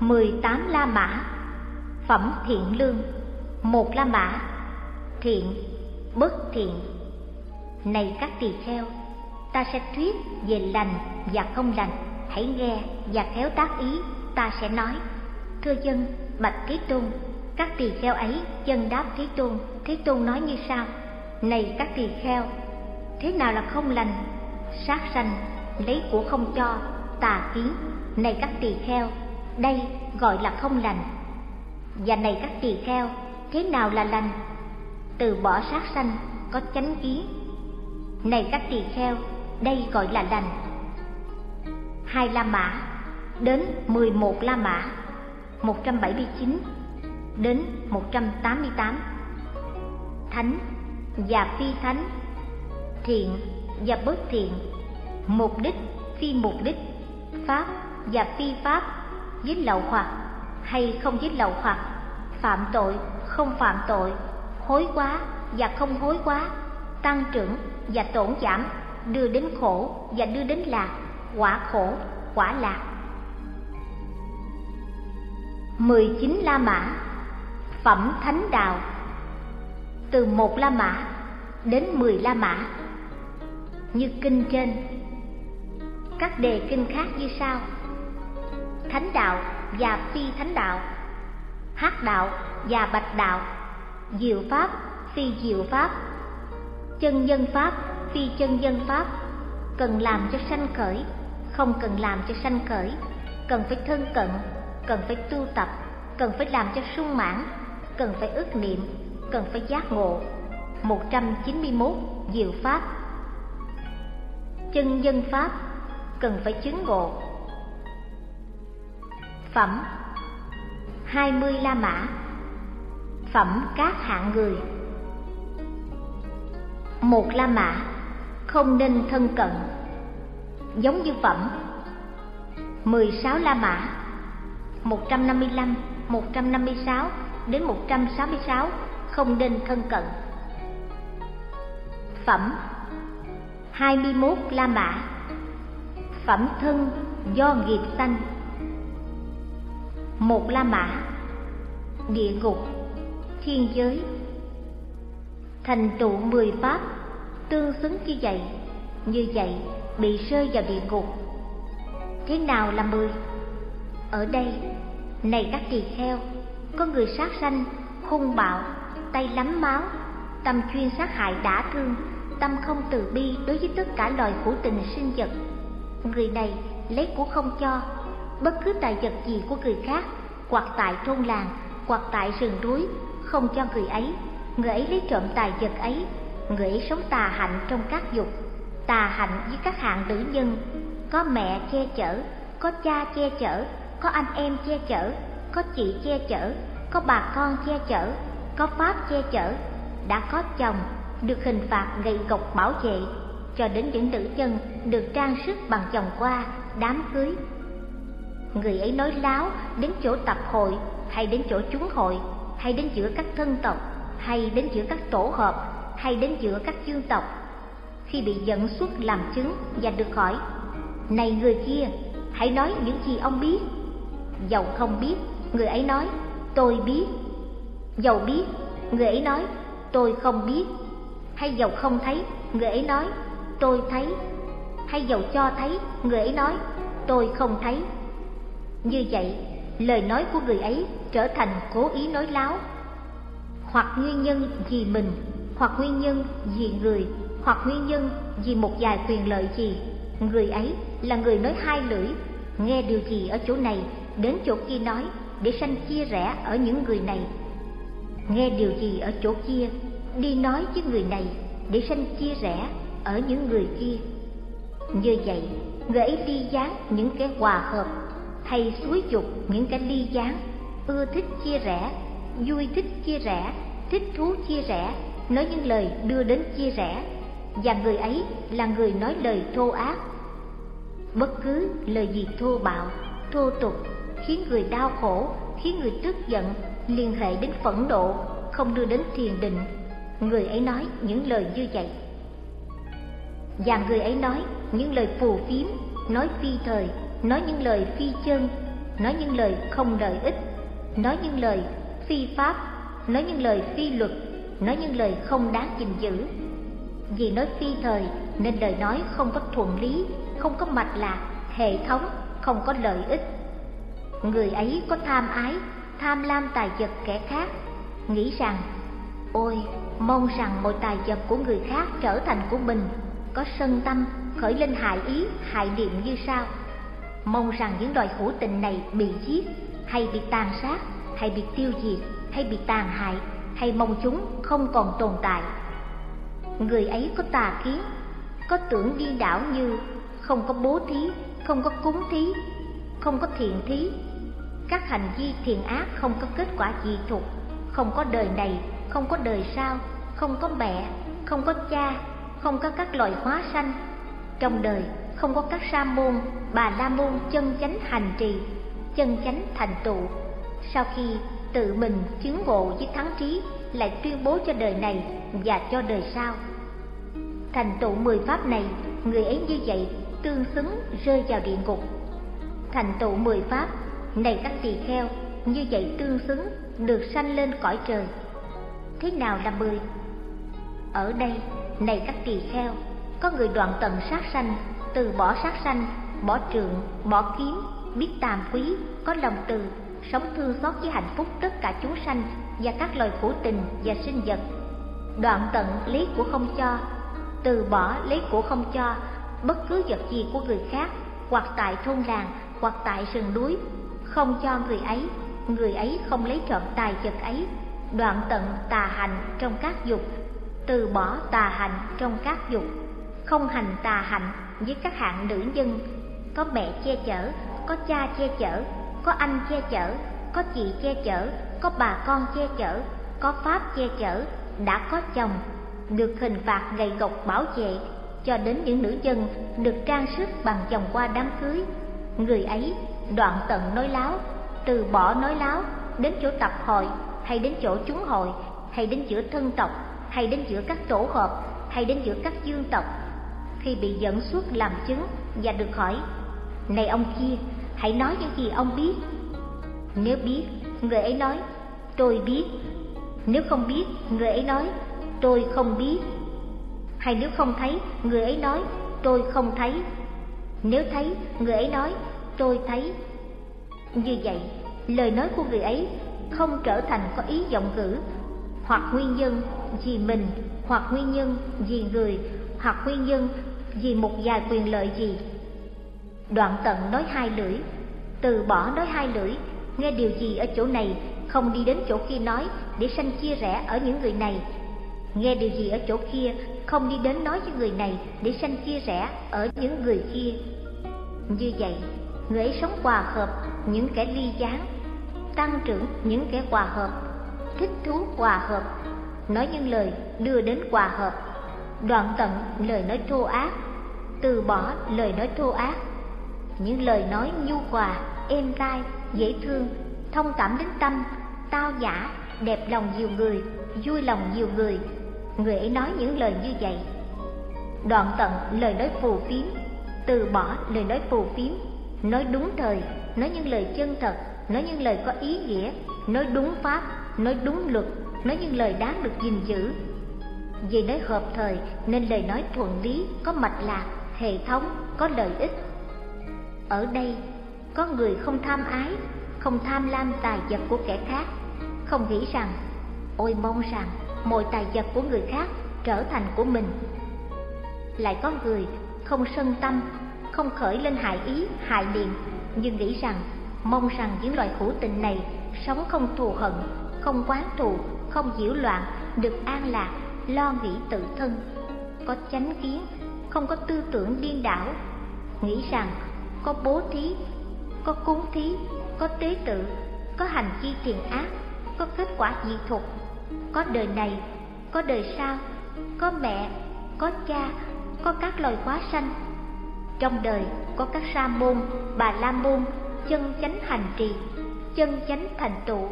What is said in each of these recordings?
18 la mã. Phẩm thiện lương, một la mã. Thiện, bất thiện. Này các tỳ kheo, ta sẽ thuyết về lành và không lành. Hãy nghe và khéo tác ý, ta sẽ nói. Thưa dân, bạch thế tôn, các tỳ kheo ấy dân đáp thế tôn. Thế tôn nói như sau. Này các tỳ kheo, thế nào là không lành? Sát sanh, lấy của không cho, tà kiến. Này các tỳ kheo đây gọi là không lành. Và này các tỳ kheo, thế nào là lành? Từ bỏ sát sanh, có chánh kiến. Này các tỳ kheo, đây gọi là lành. Hai la mã đến mười một la mã, một trăm bảy mươi chín đến một trăm tám mươi tám. Thánh và phi thánh, thiện và bất thiện, mục đích phi mục đích, pháp và phi pháp dính lậu hoặc hay không dính lậu hoặc, phạm tội, không phạm tội, hối quá và không hối quá, tăng trưởng và tổn giảm, đưa đến khổ và đưa đến lạc, quả khổ, quả lạc. mười chín la mã, phẩm thánh đạo. Từ một la mã đến mười la mã. Như kinh trên. Các đề kinh khác như sau thánh đạo và phi thánh đạo, hắc đạo và bạch đạo, diệu pháp, phi diệu pháp, chân nhân pháp, phi chân nhân pháp, cần làm cho sanh khởi, không cần làm cho sanh khởi, cần phải thân cận, cần phải tu tập, cần phải làm cho sung mãn, cần phải ước niệm, cần phải giác ngộ. 191 diệu pháp. Chân nhân pháp cần phải chứng ngộ phẩm. 20 la mã. Phẩm các hạng người. Một la mã không nên thân cận. Giống như phẩm. 16 la mã. 155, 156 đến 166 không nên thân cận. Phẩm. 21 La Mã. Phẩm thân do nghiệp sanh. Một La Mã. Địa ngục. Thiên giới. Thành tựu mười pháp. Tương xứng như vậy Như vậy bị rơi vào địa ngục. Thế nào là mười? Ở đây, này các tỳ kheo có người sát sanh hung bạo tay lắm máu tâm chuyên sát hại đã thương tâm không từ bi đối với tất cả loài hữu tình sinh vật. Người này lấy của không cho bất cứ tài vật gì của người khác hoặc tại thôn làng hoặc tại rừng núi không cho người ấy. Người ấy lấy trộm tài vật ấy người ấy sống tà hạnh trong các dục tà hạnh với các hạng nữ nhân. Có mẹ che chở có cha che chở có anh em che chở có chị che chở, có bà con che chở, có pháp che chở, đã có chồng, được hình phạt gậy gộc bảo vệ, cho đến những nữ nhân được trang sức bằng chồng qua, đám cưới. Người ấy nói láo đến chỗ tập hội, hay đến chỗ chúng hội, hay đến giữa các thân tộc, hay đến giữa các tổ hợp, hay đến giữa các dương tộc. Khi bị dẫn xuất làm chứng và được hỏi, Này người kia, hãy nói những gì ông biết. Dầu không biết người ấy nói tôi biết dầu biết người ấy nói tôi không biết hay dầu không thấy người ấy nói tôi thấy hay dầu cho thấy người ấy nói tôi không thấy như vậy, lời nói của người ấy trở thành cố ý nói láo. Hoặc nguyên nhân vì mình, hoặc nguyên nhân vì người, hoặc nguyên nhân vì một vài quyền lợi gì, người ấy là người nói hai lưỡi, nghe điều gì ở chỗ này, đến chỗ kia nói, để sanh chia rẽ ở những người này. Nghe điều gì ở chỗ kia, đi nói với người này, để sanh chia rẽ ở những người kia. Như vậy, người ấy ly gián những cái hòa hợp hay xúi dục những cái ly gián ưa thích chia rẽ vui thích chia rẽ thích thú chia rẽ nói những lời đưa đến chia rẽ và người ấy là người nói lời thô ác bất cứ lời gì thô bạo thô tục khiến người đau khổ, khiến người tức giận, liên hệ đến phẫn nộ, không đưa đến thiền định. Người ấy nói những lời như vậy. Và người ấy nói những lời phù phiếm, nói phi thời, nói những lời phi chân, nói những lời không lợi ích, nói những lời phi pháp, nói những lời phi luật, nói những lời không đáng gìn giữ. Vì nói phi thời nên lời nói không có thuận lý, không có mạch lạc, hệ thống, không có lợi ích. Người ấy có tham ái, tham lam tài vật kẻ khác, nghĩ rằng ôi mong rằng mọi tài vật của người khác trở thành của mình, có sân tâm khởi lên hại ý, hại niệm như sau. Mong rằng những loài hữu tình này bị giết, hay bị tàn sát, hay bị tiêu diệt, hay bị tàn hại, hay mong chúng không còn tồn tại. Người ấy có tà kiến, có tưởng điên đảo như không có bố thí, không có cúng thí, không có thiện thí. Các hành vi thiện ác không có kết quả gì thuộc, không có đời này, không có đời sau, không có mẹ, không có cha, không có các loài hóa sanh. Trong đời không có các sa môn, bà la môn chân chánh hành trì, chân chánh thành tựu. Sau khi tự mình chứng ngộ với thắng trí, lại tuyên bố cho đời này và cho đời sau. Thành tựu mười pháp này, người ấy như vậy tương xứng rơi vào địa ngục. Thành tựu mười pháp, này các tỳ kheo, như vậy tương xứng được sanh lên cõi trời. Thế nào là mười? Ở đây, này các tỳ kheo, có người đoạn tận sát sanh, từ bỏ sát sanh, bỏ trượng, bỏ kiếm, biết tàm quý, có lòng từ, sống thương xót với hạnh phúc tất cả chúng sanh và các loài khổ tình và sinh vật. Đoạn tận lấy của không cho, từ bỏ lấy của không cho, bất cứ vật gì của người khác, hoặc tại thôn làng, hoặc tại rừng núi, không cho người ấy, người ấy không lấy trọn tài vật ấy, đoạn tận tà hành trong các dục, từ bỏ tà hành trong các dục, không hành tà hạnh với các hạng nữ nhân, có mẹ che chở, có cha che chở, có anh che chở, có chị che chở, có bà con che chở, có pháp che chở, đã có chồng, được hình phạt gầy gộc bảo vệ, cho đến những nữ dân được trang sức bằng vòng qua đám cưới. Người ấy đoạn tận nói láo, từ bỏ nói láo, đến chỗ tập hội, hay đến chỗ chúng hội, hay đến giữa thân tộc, hay đến giữa các tổ hợp, hay đến giữa các dương tộc. Khi bị dẫn xuất làm chứng và được hỏi, này ông kia, hãy nói những gì ông biết. Nếu biết, người ấy nói, tôi biết. Nếu không biết, người ấy nói, tôi không biết. Hay nếu không thấy, người ấy nói, tôi không thấy. Nếu thấy, người ấy nói, tôi thấy. Như vậy, lời nói của người ấy không trở thành có ý giọng ngữ, hoặc nguyên nhân vì mình, hoặc nguyên nhân vì người, hoặc nguyên nhân vì một vài quyền lợi gì. Đoạn tận nói hai lưỡi, từ bỏ nói hai lưỡi, nghe điều gì ở chỗ này, không đi đến chỗ kia nói để sanh chia rẽ ở những người này. Nghe điều gì ở chỗ kia, không đi đến nói với người này để sanh chia rẽ ở những người kia. Như vậy, người ấy sống hòa hợp những kẻ ly gián, tăng trưởng những kẻ hòa hợp, thích thú hòa hợp, nói những lời đưa đến hòa hợp, đoạn tận lời nói thô ác, từ bỏ lời nói thô ác, những lời nói nhu hòa, êm tai, dễ thương, thông cảm đến tâm, tao nhã, đẹp lòng nhiều người, vui lòng nhiều người. Người ấy nói những lời như vậy. Đoạn tận lời nói phù phiếm, từ bỏ lời nói phù phiếm, nói đúng thời, nói những lời chân thật, nói những lời có ý nghĩa, nói đúng pháp, nói đúng luật, nói những lời đáng được gìn giữ. Vì nói hợp thời nên lời nói thuận lý, có mạch lạc, hệ thống, có lợi ích. Ở đây, có người không tham ái, không tham lam tài vật của kẻ khác, không nghĩ rằng, ôi mong rằng mọi tài vật của người khác trở thành của mình. Lại có người không sân tâm, không khởi lên hại ý, hại niệm, nhưng nghĩ rằng mong rằng những loài hữu tình này sống không thù hận, không quán thù, không nhiễu loạn, được an lạc, lo nghĩ tự thân, có chánh kiến, không có tư tưởng điên đảo, nghĩ rằng có bố thí, có cúng thí, có tế tự, có hành vi thiện ác, có kết quả dị thục, có đời này, có đời sau, có mẹ, có cha, có các loài quá sanh. Trong đời có các sa môn, bà la môn, chân chánh hành trì, chân chánh thành tựu.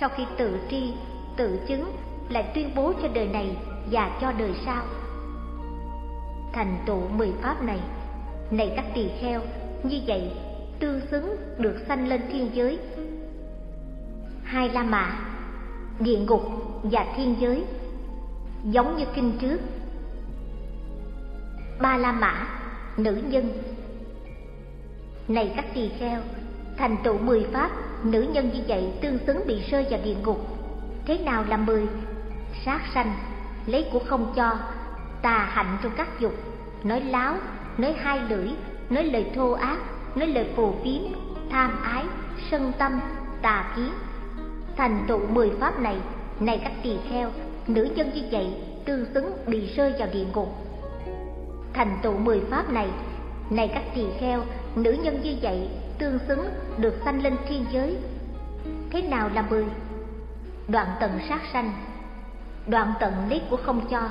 Sau khi tự tri, tự chứng, lại tuyên bố cho đời này và cho đời sau. Thành tựu mười pháp này, này các tỳ kheo, như vậy tương xứng được sanh lên thiên giới. Hai la mã địa ngục và thiên giới giống như kinh trước. Ba la mã nữ nhân. Này các tỳ kheo thành tựu mười pháp nữ nhân như vậy tương xứng bị rơi vào địa ngục thế nào là mười? Sát sanh, lấy của không cho, tà hạnh trong các dục, nói láo, nói hai lưỡi, nói lời thô ác, nói lời phù phiếm, tham ái, sân tâm, tà kiến thành tựu mười pháp này này các tỳ kheo, nữ nhân như vậy tương xứng bị rơi vào địa ngục. Thành tựu mười pháp này này các tỳ kheo, nữ nhân như vậy, tương xứng được sanh lên thiên giới. Thế nào là mười? Đoạn tận sát sanh đoạn tận lý của không cho.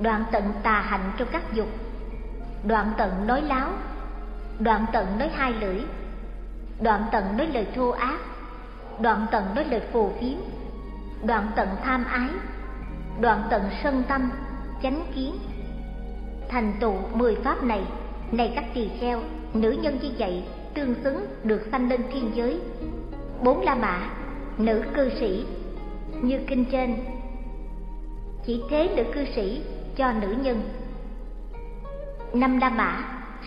Đoạn tận tà hạnh trong các dục. Đoạn tận nói láo. Đoạn tận nói hai lưỡi. Đoạn tận nói lời thô ác đoạn tận nói lời phù phiếm. Đoạn tận tham ái. Đoạn tận sân tâm, chánh kiến. Thành tựu mười pháp này này các tỳ kheo, nữ nhân như vậy, tương xứng được sanh lên thiên giới. Bốn la mã, nữ cư sĩ. Như kinh trên chỉ thế nữ cư sĩ cho nữ nhân. Năm la mã,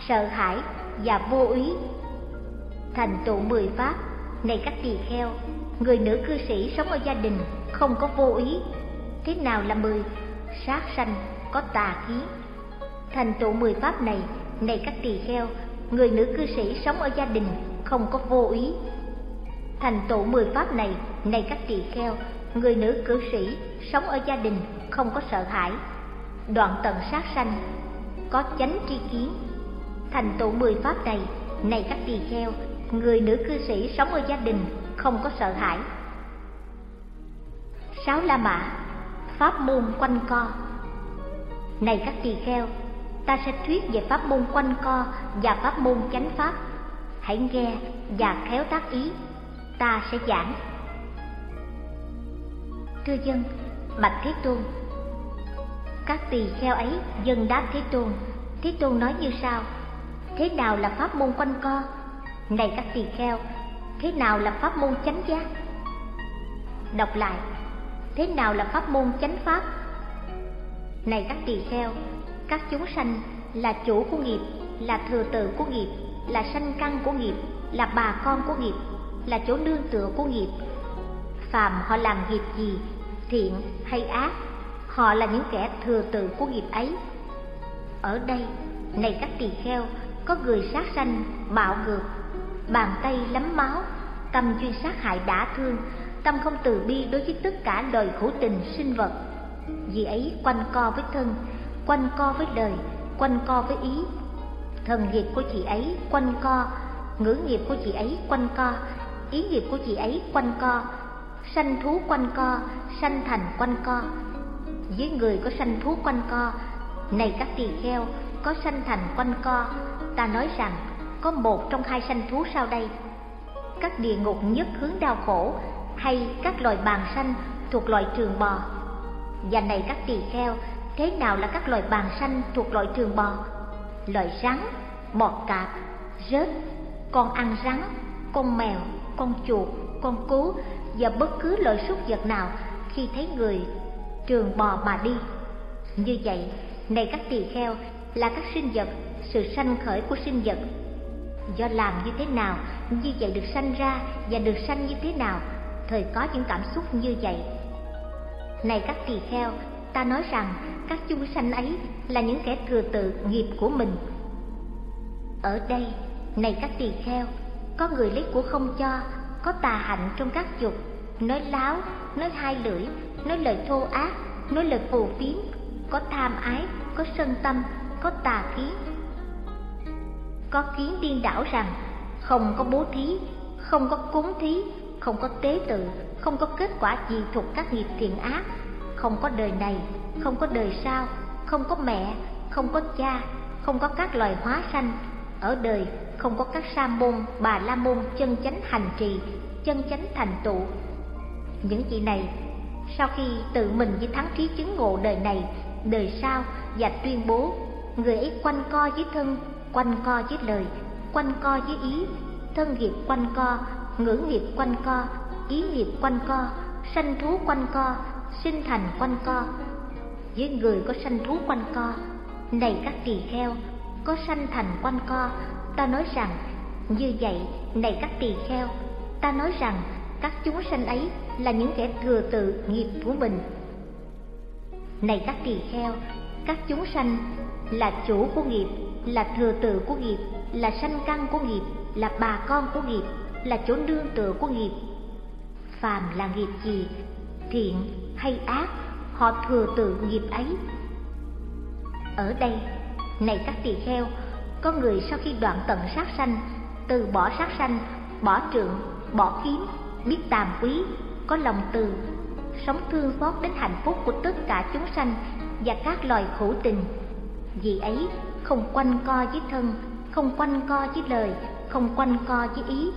sợ hãi và vô úy thành tựu mười pháp, này các tỳ kheo. Người nữ cư sĩ sống ở gia đình không có vô ý. Thế nào là mười? Sát sanh có tà khí. Thành tựu mười pháp này này các tỳ kheo. Người nữ cư sĩ sống ở gia đình không có vô ý. Thành tựu mười pháp này này các tỳ kheo. Người nữ cư sĩ sống ở gia đình không có sợ hãi. Đoạn tận sát sanh, có chánh tri kiến, thành tựu mười pháp này này các tỳ kheo, người nữ cư sĩ sống ở gia đình, không có sợ hãi. Sáu la mã, pháp môn quanh co. Này các tỳ kheo, ta sẽ thuyết về pháp môn quanh co và pháp môn chánh pháp. Hãy nghe và khéo tác ý, ta sẽ giảng. Thưa dân bạch thế tôn. Các tỳ kheo ấy dân đáp thế tôn. Thế tôn nói như sau, thế nào là pháp môn quanh co? Này các tỳ kheo, thế nào là pháp môn chánh giác? Đọc lại, thế nào là pháp môn chánh pháp? Này các tỳ kheo, các chúng sanh là chủ của nghiệp, là thừa tự của nghiệp, là sanh căn của nghiệp, là bà con của nghiệp, là chỗ nương tựa của nghiệp. Phàm họ làm nghiệp gì thiện hay ác, họ là những kẻ thừa tự của nghiệp ấy. Ở đây, này các tỳ kheo, có người sát sanh, bạo ngược, bàn tay lấm máu, tâm chuyên sát hại đã thương, tâm không từ bi đối với tất cả đời khổ tình sinh vật. Vì ấy, quanh co với thân, quanh co với đời, quanh co với ý. Thần nghiệp của chị ấy quanh co, ngữ nghiệp của chị ấy quanh co, ý nghiệp của chị ấy quanh co sanh thú quanh co, sanh thành quanh co. Với người có sanh thú quanh co, này các tỳ kheo, có sanh thành quanh co. Ta nói rằng, có một trong hai sanh thú sau đây. Các địa ngục nhất hướng đau khổ, hay các loài bàn sanh thuộc loài trường bò. Và này các tỳ kheo, thế nào là các loài bàn sanh thuộc loài trường bò? Loài rắn, bọt cạp, rết, con ăn rắn, con mèo, con chuột, con cú và bất cứ loại súc vật nào khi thấy người trường bò mà đi. Như vậy, này các tỳ kheo là các sinh vật, sự sanh khởi của sinh vật. Do làm như thế nào, như vậy được sanh ra và được sanh như thế nào, thời có những cảm xúc như vậy. Này các tỳ kheo, ta nói rằng các chúng sanh ấy là những kẻ thừa tự nghiệp của mình. Ở đây, này các tỳ kheo, có người lấy của không cho có tà hạnh trong các dục, nói láo, nói hai lưỡi, nói lời thô ác, nói lời phù phiếm, có tham ái, có sân tâm, có tà kiến có kiến điên đảo rằng không có bố thí, không có cúng thí, không có tế tự, không có kết quả gì thuộc các nghiệp thiện ác. Không có đời này, không có đời sau, không có mẹ, không có cha, không có các loài hóa sanh. Ở đời không có các sa môn, bà la môn chân chánh hành trì, chân chánh thành tựu. Những vị này, sau khi tự mình với thắng trí chứng ngộ đời này, đời sau và tuyên bố, người ấy quanh co với thân, quanh co với lời, quanh co với ý, thân nghiệp quanh co, ngữ nghiệp quanh co, ý nghiệp quanh co, sanh thú quanh co, sinh thành quanh co. Với người có sanh thú quanh co, này các tỳ kheo có sanh thành quanh co. Ta nói rằng, như vậy, này các tỳ kheo, ta nói rằng, các chúng sanh ấy là những kẻ thừa tự nghiệp của mình. Này các tỳ kheo, các chúng sanh là chủ của nghiệp, là thừa tự của nghiệp, là sanh căn của nghiệp, là bà con của nghiệp, là chỗ nương tựa của nghiệp. Phàm là nghiệp gì, thiện hay ác, họ thừa tự nghiệp ấy. Ở đây này các tỳ kheo, có người sau khi đoạn tận sát sanh, từ bỏ sát sanh, bỏ trượng, bỏ kiếm biết tàm quý, có lòng từ, sống thương xót đến hạnh phúc của tất cả chúng sanh và các loài khổ tình. Vì ấy, không quanh co với thân, không quanh co với lời, không quanh co với ý.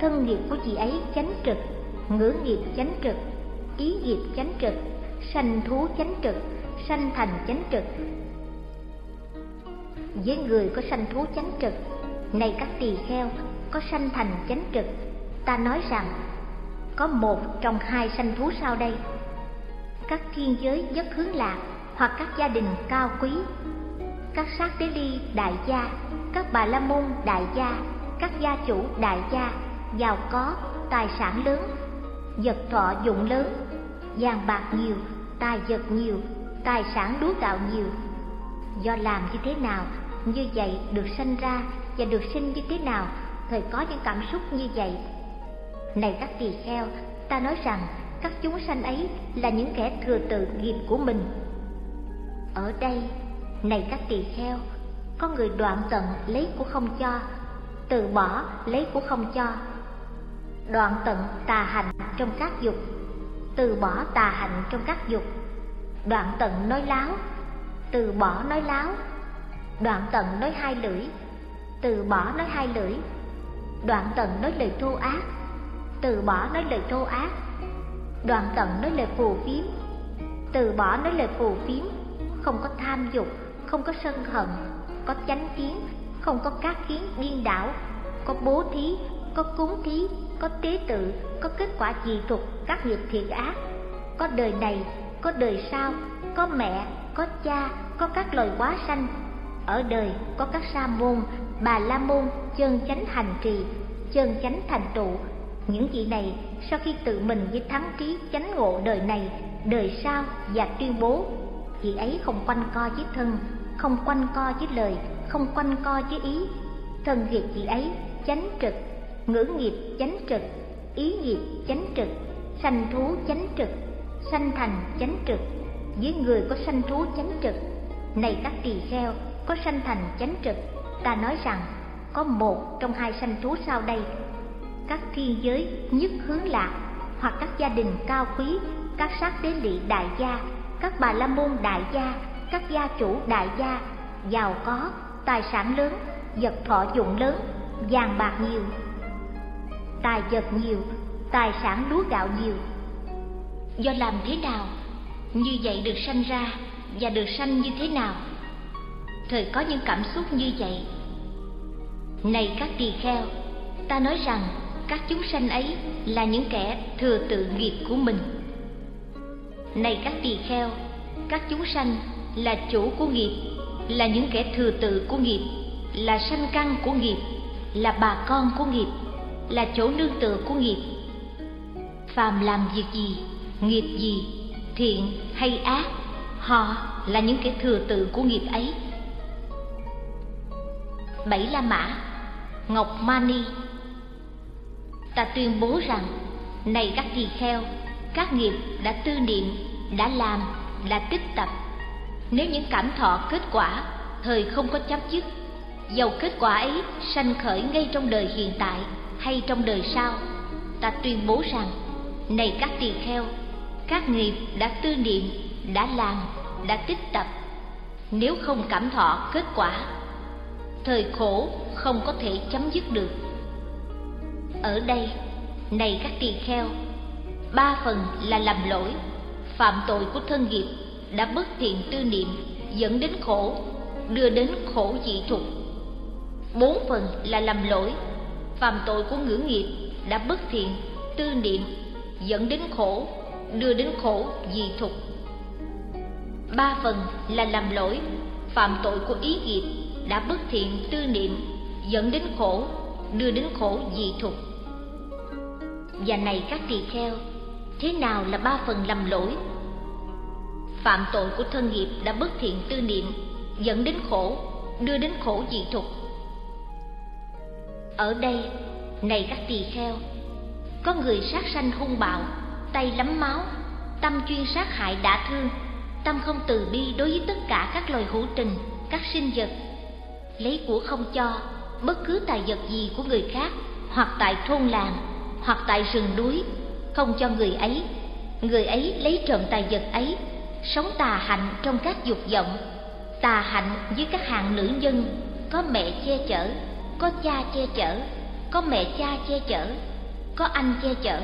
Thân nghiệp của chị ấy chánh trực, ngữ nghiệp chánh trực, ý nghiệp chánh trực, sanh thú chánh trực, sanh thành chánh trực với người có sanh thú chánh trực. Này các tỳ kheo, có sanh thành chánh trực, ta nói rằng, có một trong hai sanh thú sau đây. Các thiên giới nhất hướng lạc hoặc các gia đình cao quý, các sát đế ly đại gia, các bà la môn đại gia, các gia chủ đại gia, giàu có, tài sản lớn, vật thọ dụng lớn, vàng bạc nhiều, tài vật nhiều, tài sản lúa gạo nhiều. Do làm như thế nào như vậy được sanh ra và được sinh như thế nào thời có những cảm xúc như vậy. Này các tỳ kheo, ta nói rằng các chúng sanh ấy là những kẻ thừa tự nghiệp của mình. Ở đây, này các tỳ kheo, có người đoạn tận lấy của không cho, từ bỏ lấy của không cho. Đoạn tận tà hạnh trong các dục, từ bỏ tà hạnh trong các dục. Đoạn tận nói láo, từ bỏ nói láo đoạn tận nói hai lưỡi. Từ bỏ nói hai lưỡi. Đoạn tận nói lời thô ác. Từ bỏ nói lời thô ác. Đoạn tận nói lời phù phiếm. Từ bỏ nói lời phù phiếm. Không có tham dục, không có sân hận, có chánh kiến, không có các kiến điên đảo, có bố thí, có cúng thí, có tế tự, có kết quả dị thuật các nghiệp thiện ác. Có đời này, có đời sau, có mẹ, có cha, có các loài quá sanh ở đời có các sa môn, bà la môn, chân chánh hành trì, chân chánh thành trụ những vị này sau khi tự mình với thắng trí chánh ngộ đời này, đời sau và tuyên bố, vị ấy không quanh co với thân, không quanh co với lời, không quanh co với ý. Thân nghiệp vị ấy chánh trực, ngữ nghiệp chánh trực, ý nghiệp chánh trực, sanh thú chánh trực, sanh thành chánh trực. Với người có sanh thú chánh trực, này các tỳ kheo có sanh thành chánh trực. Ta nói rằng, có một trong hai sanh thú sau đây. Các thiên giới nhất hướng lạc, hoặc các gia đình cao quý, các sát đế lị đại gia, các bà la môn đại gia, các gia chủ đại gia, giàu có, tài sản lớn, vật thọ dụng lớn, vàng bạc nhiều. Tài vật nhiều, tài sản lúa gạo nhiều. Do làm thế nào, như vậy được sanh ra và được sanh như thế nào? Thời có những cảm xúc như vậy. Này các tỳ kheo, ta nói rằng các chúng sanh ấy là những kẻ thừa tự nghiệp của mình. Này các tỳ kheo, các chúng sanh là chủ của nghiệp, là những kẻ thừa tự của nghiệp, là sanh căn của nghiệp, là bà con của nghiệp, là chỗ nương tựa của nghiệp. Phàm làm việc gì, nghiệp gì, thiện hay ác, họ là những kẻ thừa tự của nghiệp ấy bảy la mã, ngọc mani. Ta tuyên bố rằng, này các tỳ kheo, các nghiệp đã tư niệm, đã làm, đã tích tập. Nếu những cảm thọ kết quả, thời không có chấm dứt, dầu kết quả ấy sanh khởi ngay trong đời hiện tại hay trong đời sau, ta tuyên bố rằng, này các tỳ kheo, các nghiệp đã tư niệm, đã làm, đã tích tập. Nếu không cảm thọ kết quả thời khổ không có thể chấm dứt được. Ở đây, này các tỳ kheo, ba phần là làm lỗi, phạm tội của thân nghiệp đã bất thiện tư niệm, dẫn đến khổ, đưa đến khổ dị thục. Bốn phần là làm lỗi, phạm tội của ngữ nghiệp đã bất thiện tư niệm, dẫn đến khổ, đưa đến khổ dị thục. Ba phần là làm lỗi, phạm tội của ý nghiệp đã bất thiện tư niệm, dẫn đến khổ, đưa đến khổ dị thục và này các tỳ kheo, thế nào là ba phần lầm lỗi? Phạm tội của thân nghiệp đã bất thiện tư niệm, dẫn đến khổ, đưa đến khổ dị thục ở đây, này các tỳ kheo, có người sát sanh hung bạo, tay lắm máu, tâm chuyên sát hại đã thương, tâm không từ bi đối với tất cả các loài hữu tình, các sinh vật lấy của không cho, bất cứ tài vật gì của người khác, hoặc tại thôn làng, hoặc tại rừng núi, không cho người ấy. Người ấy lấy trộm tài vật ấy, sống tà hạnh trong các dục vọng, tà hạnh với các hạng nữ nhân. Có mẹ che chở, có cha che chở, có mẹ cha che chở, có anh che chở,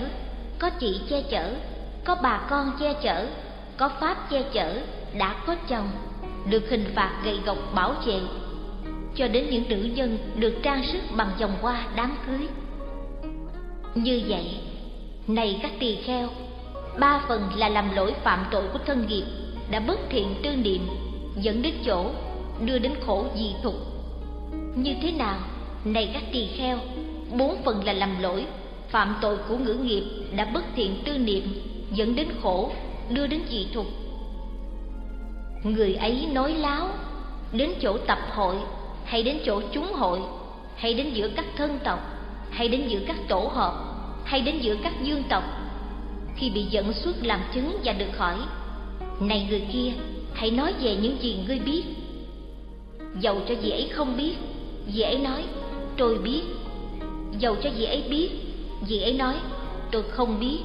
có chị che chở, có bà con che chở, có pháp che chở đã có chồng. Được hình phạt gậy gộc bảo vệ cho đến những nữ nhân được trang sức bằng vòng hoa đám cưới. Như vậy, này các tỳ kheo, ba phần là làm lỗi phạm tội của thân nghiệp đã bất thiện tư niệm, dẫn đến chỗ đưa đến khổ dị thục. Như thế nào, này các tỳ kheo, bốn phần là làm lỗi phạm tội của ngữ nghiệp đã bất thiện tư niệm, dẫn đến khổ đưa đến dị thục. Người ấy nói láo, đến chỗ tập hội hay đến chỗ chúng hội, hay đến giữa các thân tộc, hay đến giữa các tổ hợp, hay đến giữa các dương tộc khi bị dẫn xuất làm chứng và được hỏi, này người kia, hãy nói về những gì ngươi biết. Dầu cho vị ấy không biết, vị ấy nói, tôi biết. Dầu cho vị ấy biết, vị ấy nói, tôi không biết.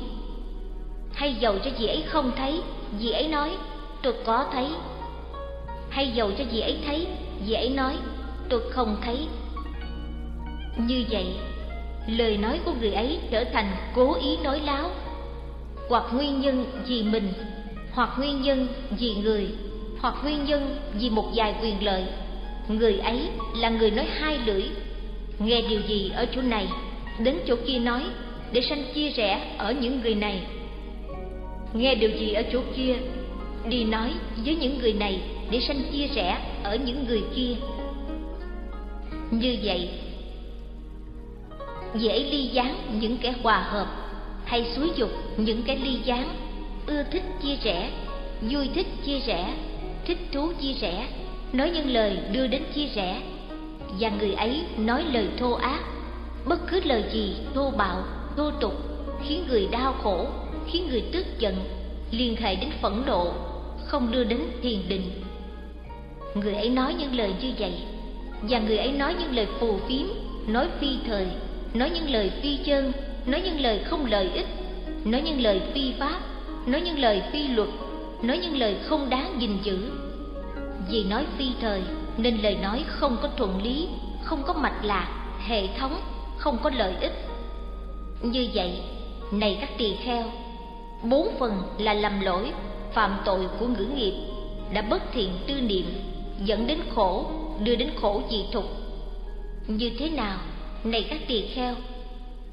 Hay dầu cho vị ấy không thấy, vị ấy nói, tôi có thấy. Hay dầu cho vị ấy thấy, vị ấy nói tôi không thấy. Như vậy, lời nói của người ấy trở thành cố ý nói láo. Hoặc nguyên nhân vì mình, hoặc nguyên nhân vì người, hoặc nguyên nhân vì một vài quyền lợi. Người ấy là người nói hai lưỡi. Nghe điều gì ở chỗ này, đến chỗ kia nói, để sanh chia rẽ ở những người này. Nghe điều gì ở chỗ kia, đi nói với những người này để sanh chia rẽ ở những người kia như vậy, dễ ly gián những kẻ hòa hợp hay xúi dục những kẻ ly gián, ưa thích chia rẽ, vui thích chia rẽ, thích thú chia rẽ, nói những lời đưa đến chia rẽ, và người ấy nói lời thô ác, bất cứ lời gì thô bạo, thô tục, khiến người đau khổ, khiến người tức giận, liên hệ đến phẫn nộ, không đưa đến thiền định. Người ấy nói những lời như vậy và người ấy nói những lời phù phiếm, nói phi thời, nói những lời phi chân nói những lời không lợi ích, nói những lời phi pháp, nói những lời phi luật, nói những lời không đáng gìn giữ. Vì nói phi thời, nên lời nói không có thuận lý, không có mạch lạc, hệ thống, không có lợi ích. Như vậy, này các tỳ kheo, bốn phần là lầm lỗi, phạm tội của ngữ nghiệp đã bất thiện tư niệm, dẫn đến khổ đưa đến khổ dị thục. Như thế nào? Này các tỳ kheo,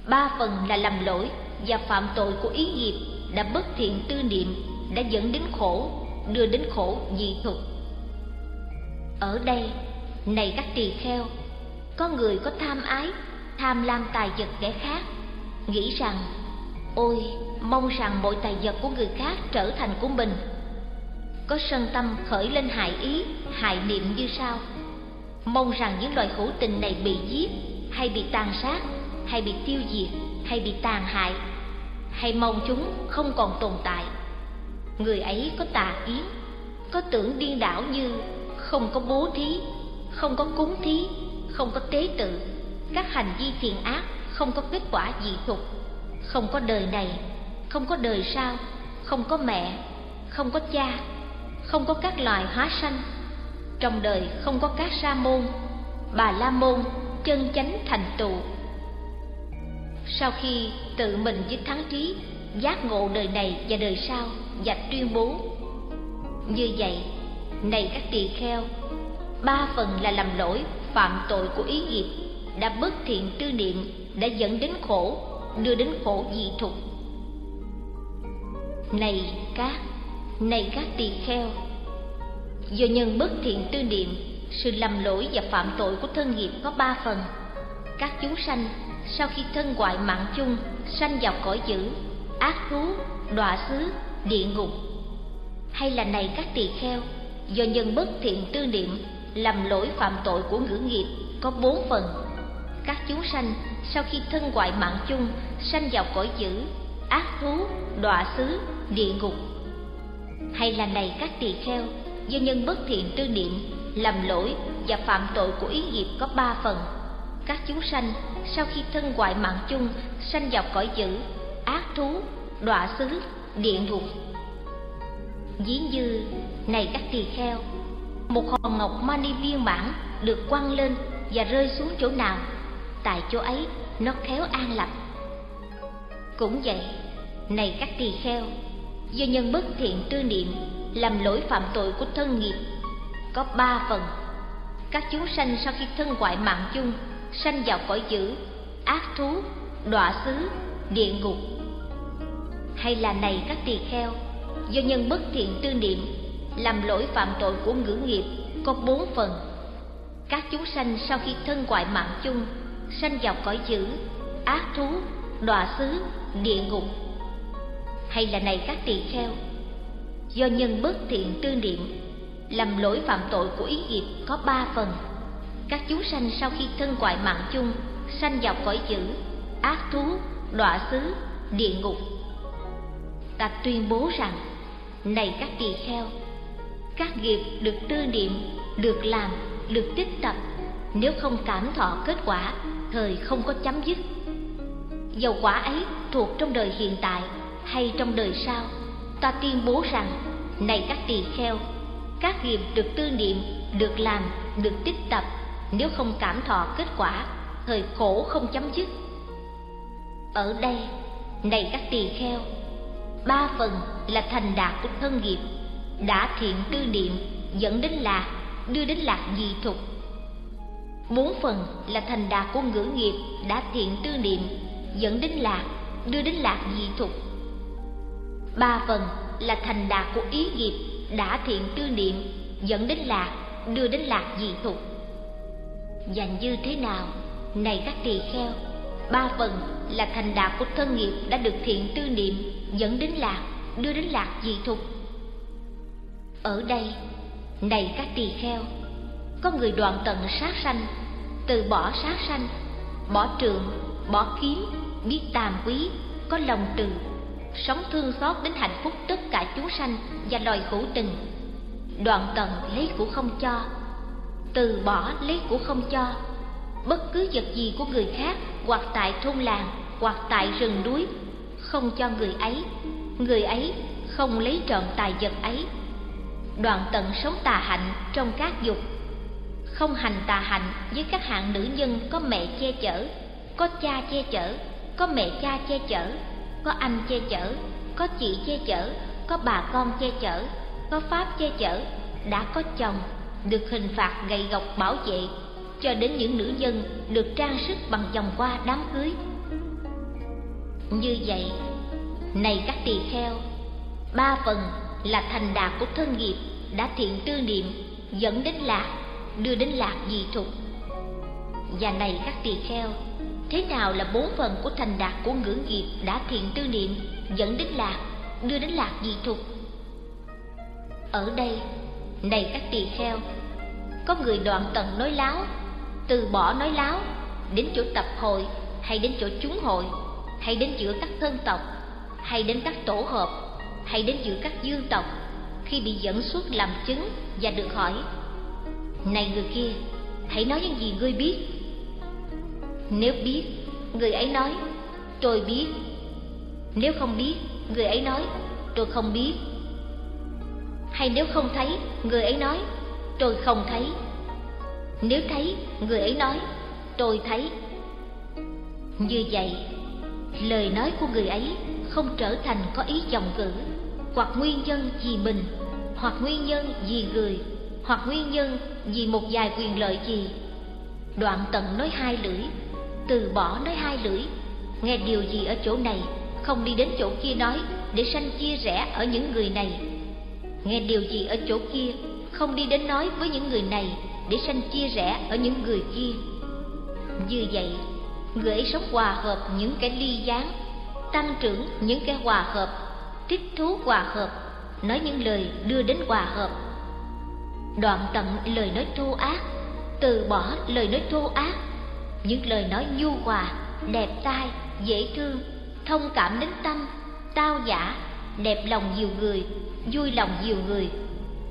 ba phần là lầm lỗi và phạm tội của ý nghiệp đã bất thiện tư niệm, đã dẫn đến khổ, đưa đến khổ dị thục. Ở đây, này các tỳ kheo, có người có tham ái, tham lam tài vật kẻ khác, nghĩ rằng, ôi, mong rằng mọi tài vật của người khác trở thành của mình. Có sân tâm khởi lên hại ý, hại niệm như sau mong rằng những loài hữu tình này bị giết, hay bị tàn sát, hay bị tiêu diệt, hay bị tàn hại. Hay mong chúng không còn tồn tại. Người ấy có tà kiến, có tưởng điên đảo như không có bố thí, không có cúng thí, không có tế tự. Các hành vi thiện ác không có kết quả dị thục không có đời này, không có đời sau, không có mẹ, không có cha, không có các loài hóa sanh trong đời không có các sa môn, bà la môn chân chánh thành tựu. Sau khi tự mình với thắng trí, giác ngộ đời này và đời sau và tuyên bố, như vậy, này các tỳ kheo, ba phần là lầm lỗi phạm tội của ý nghiệp đã bất thiện tư niệm, đã dẫn đến khổ, đưa đến khổ dị thục. Này các này các tỳ kheo do nhân bất thiện tư niệm, sự lầm lỗi và phạm tội của thân nghiệp có ba phần. Các chúng sanh, sau khi thân ngoại mạng chung, sanh vào cõi dữ, ác thú, đọa xứ, địa ngục. Hay là này các tỳ kheo, do nhân bất thiện tư niệm, lầm lỗi phạm tội của ngữ nghiệp có bốn phần. Các chúng sanh, sau khi thân ngoại mạng chung, sanh vào cõi dữ, ác thú, đọa xứ, địa ngục. Hay là này các tỳ kheo do nhân bất thiện tư niệm, lầm lỗi và phạm tội của ý nghiệp có ba phần. Các chúng sanh sau khi thân ngoại mạng chung, sanh vào cõi dữ, ác thú, đọa xứ, địa ngục. Ví như này các tỳ kheo, một hòn ngọc mani viên mãn được quăng lên và rơi xuống chỗ nào, tại chỗ ấy nó khéo an lập cũng vậy, này các tỳ kheo do nhân bất thiện tư niệm làm lỗi phạm tội của thân nghiệp. Có ba phần. Các chúng sanh sau khi thân ngoại mạng chung, sanh vào cõi dữ, ác thú, đọa xứ, địa ngục. Hay là này các tỳ kheo, do nhân bất thiện tư niệm, làm lỗi phạm tội của ngữ nghiệp, có bốn phần. Các chúng sanh sau khi thân ngoại mạng chung, sanh vào cõi dữ, ác thú, đọa xứ, địa ngục. Hay là này các tỳ kheo do nhân bất thiện tư niệm làm lỗi phạm tội của ý nghiệp có ba phần. Các chúng sanh sau khi thân ngoại mạng chung, sanh vào cõi dữ ác thú, đọa xứ, địa ngục. Ta tuyên bố rằng, này các tỳ kheo, các nghiệp được tư niệm, được làm, được tích tập. Nếu không cảm thọ kết quả, thời không có chấm dứt. Dầu quả ấy thuộc trong đời hiện tại hay trong đời sau ta tuyên bố rằng, này các tỳ kheo, các nghiệp được tư niệm, được làm, được tích tập, nếu không cảm thọ kết quả thời khổ không chấm dứt. Ở đây, này các tỳ kheo, ba phần là thành đạt của thân nghiệp, đã thiện tư niệm, dẫn đến lạc, đưa đến lạc dị thục bốn phần là thành đạt của ngữ nghiệp, đã thiện tư niệm, dẫn đến lạc, đưa đến lạc dị thục ba phần là thành đạt của ý nghiệp đã thiện tư niệm, dẫn đến lạc, đưa đến lạc dị thục và như thế nào, này các tỳ kheo? Ba phần là thành đạt của thân nghiệp đã được thiện tư niệm, dẫn đến lạc, đưa đến lạc dị thục ở đây, này các tỳ kheo, có người đoạn tận sát sanh, từ bỏ sát sanh, bỏ trường, bỏ kiếm biết tàm quý, có lòng từ sống thương xót đến hạnh phúc tất cả chúng sanh và loài hữu tình đoạn tận lấy của không cho, từ bỏ lấy của không cho. Bất cứ vật gì của người khác, hoặc tại thôn làng, hoặc tại rừng núi, không cho người ấy. Người ấy không lấy trọn tài vật ấy. Đoạn tận sống tà hạnh trong các dục. Không hành tà hạnh với các hạng nữ nhân có mẹ che chở, có cha che chở, có mẹ cha che chở có anh che chở, có chị che chở, có bà con che chở, có pháp che chở, đã có chồng, được hình phạt gầy gộc bảo vệ, cho đến những nữ dân được trang sức bằng vòng hoa đám cưới. Như vậy, này các tỳ kheo, ba phần là thành đạt của thân nghiệp đã thiện tư niệm, dẫn đến lạc, đưa đến lạc dị thục. Và này các tỳ kheo thế nào là bốn phần của thành đạt của ngữ nghiệp đã thiện tư niệm, dẫn đến lạc, đưa đến lạc dị thục ở đây, này các tỳ kheo, có người đoạn tận nói láo, từ bỏ nói láo, đến chỗ tập hội, hay đến chỗ chúng hội, hay đến giữa các thân tộc, hay đến các tổ hợp, hay đến giữa các dương tộc, khi bị dẫn xuất làm chứng và được hỏi, này người kia, hãy nói những gì ngươi biết? Nếu biết, người ấy nói, tôi biết. Nếu không biết, người ấy nói, tôi không biết. Hay nếu không thấy, người ấy nói, tôi không thấy. Nếu thấy, người ấy nói, tôi thấy. Như vậy, lời nói của người ấy không trở thành có ý dòng cử hoặc nguyên nhân vì mình, hoặc nguyên nhân vì người, hoặc nguyên nhân vì một vài quyền lợi gì. Đoạn tận nói hai lưỡi từ bỏ nói hai lưỡi. Nghe điều gì ở chỗ này, không đi đến chỗ kia nói, để sanh chia rẽ ở những người này. Nghe điều gì ở chỗ kia, không đi đến nói với những người này, để sanh chia rẽ ở những người kia. Như vậy, người ấy sống hòa hợp những cái ly gián, tăng trưởng những cái hòa hợp, thích thú hòa hợp, nói những lời đưa đến hòa hợp. Đoạn tận lời nói thô ác, từ bỏ lời nói thô ác những lời nói nhu hòa, đẹp tai, dễ thương, thông cảm đến tâm, tao giả đẹp lòng nhiều người, vui lòng nhiều người.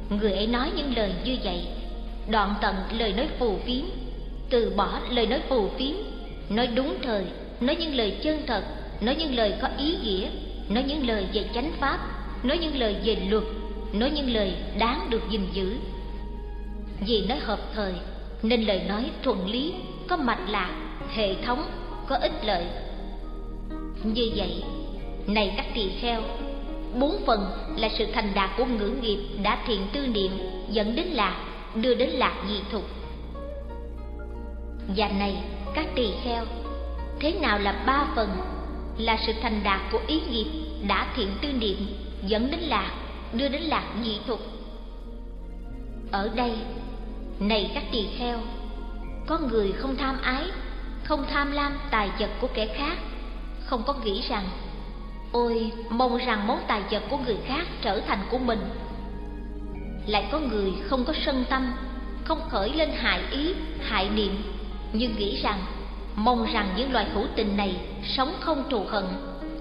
Người ấy nói những lời như vậy, đoạn tận lời nói phù phiếm, từ bỏ lời nói phù phiếm, nói đúng thời, nói những lời chân thật, nói những lời có ý nghĩa, nói những lời về chánh pháp, nói những lời về luật, nói những lời đáng được gìn giữ. Vì nói hợp thời, nên lời nói thuận lý có mạch lạc hệ thống, có ích lợi. Như vậy, này các tỳ kheo, bốn phần là sự thành đạt của ngữ nghiệp đã thiện tư niệm, dẫn đến lạc, đưa đến lạc dị thục và này, các tỳ kheo, thế nào là ba phần? Là sự thành đạt của ý nghiệp đã thiện tư niệm, dẫn đến lạc, đưa đến lạc dị thục ở đây, này các tỳ kheo có người không tham ái, không tham lam tài vật của kẻ khác. Không có nghĩ rằng, ôi, mong rằng món tài vật của người khác trở thành của mình. Lại có người không có sân tâm, không khởi lên hại ý, hại niệm nhưng nghĩ rằng, mong rằng những loài hữu tình này sống không thù hận,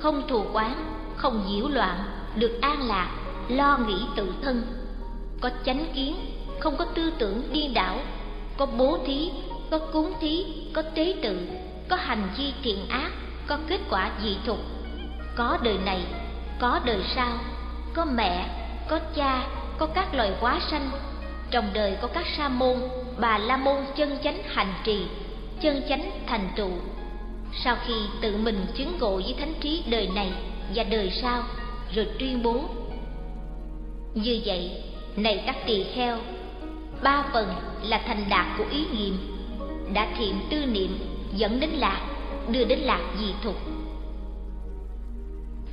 không thù quán không nhiễu loạn, được an lạc, lo nghĩ tự thân. Có chánh kiến, không có tư tưởng điên đảo, có bố thí có cúng thí, có tế tự, có hành vi thiện ác, có kết quả dị thục. Có đời này, có đời sau, có mẹ, có cha, có các loài hóa sanh. Trong đời có các sa môn, bà la môn chân chánh hành trì, chân chánh thành tựu. Sau khi tự mình chứng ngộ với thánh trí đời này và đời sau, rồi tuyên bố. Như vậy, này các tỳ kheo, ba phần là thành đạt của ý niệm đã thiện tư niệm, dẫn đến lạc, đưa đến lạc dị thục.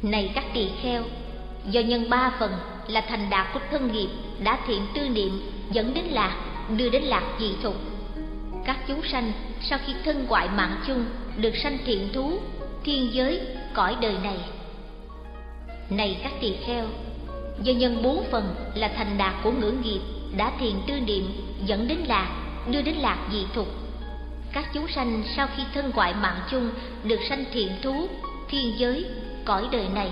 Này các tỳ kheo, do nhân ba phần là thành đạt của thân nghiệp đã thiện tư niệm, dẫn đến lạc, đưa đến lạc dị thục. Các chúng sanh sau khi thân ngoại mạng chung được sanh thiện thú, thiên giới, cõi đời này. Này các tỳ kheo, do nhân bốn phần là thành đạt của ngữ nghiệp đã thiện tư niệm, dẫn đến lạc, đưa đến lạc dị thục các chúng sanh sau khi thân ngoại mạng chung được sanh thiện thú thiên giới, cõi đời này.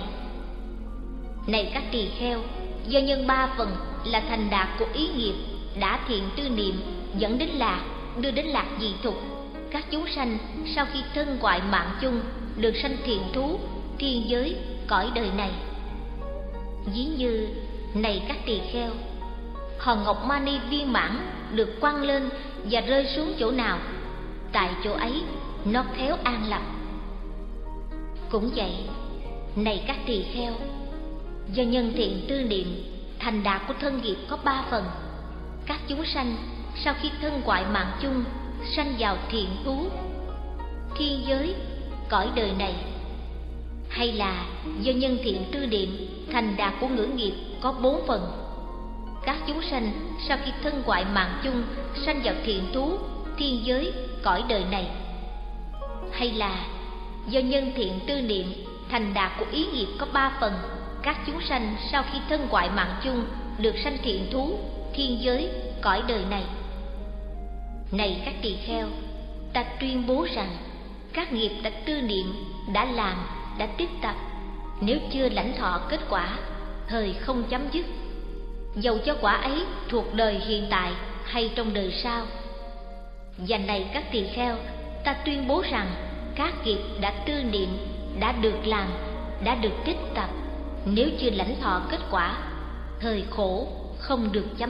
Này các tỳ kheo, do nhân ba phần là thành đạt của ý nghiệp đã thiện tư niệm, dẫn đến lạc, đưa đến lạc dị thục. Các chúng sanh sau khi thân ngoại mạng chung được sanh thiện thú thiên giới, cõi đời này. Ví như, này các tỳ kheo, hòn ngọc mani viên mãn được quăng lên và rơi xuống chỗ nào? Tại chỗ ấy, nó khéo an lập cũng vậy, này các tỳ kheo, do nhân thiện tư niệm, thành đạt của thân nghiệp có ba phần. Các chúng sanh, sau khi thân ngoại mạng chung, sanh vào thiện thú, thiên giới, cõi đời này. Hay là do nhân thiện tư niệm, thành đạt của ngữ nghiệp có bốn phần. Các chúng sanh, sau khi thân ngoại mạng chung, sanh vào thiện thú, thiên giới cõi đời này. Hay là do nhân thiện tư niệm, thành đạt của ý nghiệp có ba phần, các chúng sanh sau khi thân ngoại mạng chung được sanh thiện thú, thiên giới, cõi đời này. Này các tỳ kheo, ta tuyên bố rằng các nghiệp đã tư niệm, đã làm, đã tiếp tập. Nếu chưa lãnh thọ kết quả, thời không chấm dứt. Dầu cho quả ấy thuộc đời hiện tại hay trong đời sau và này các tỳ kheo, ta tuyên bố rằng các nghiệp đã tư niệm, đã được làm, đã được tích tập. Nếu chưa lãnh thọ kết quả, thời khổ không được chấm